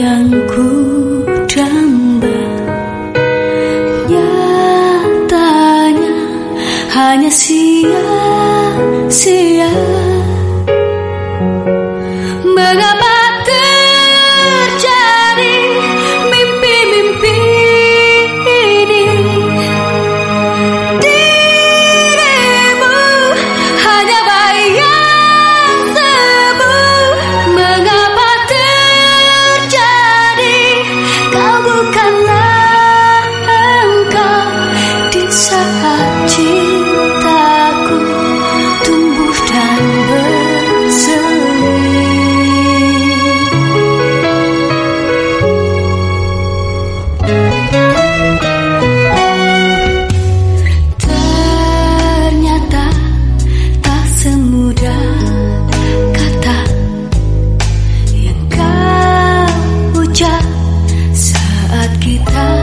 yang ku damba Nyatanya hanya sia-sia. time.